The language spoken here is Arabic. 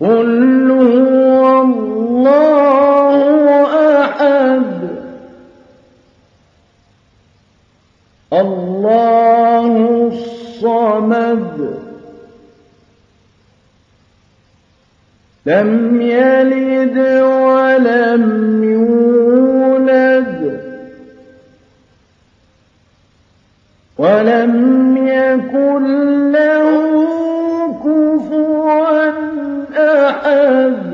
قل هو الله أحد. الله الصمد. لم يلد ولم يولد. ولم يكن أَبْ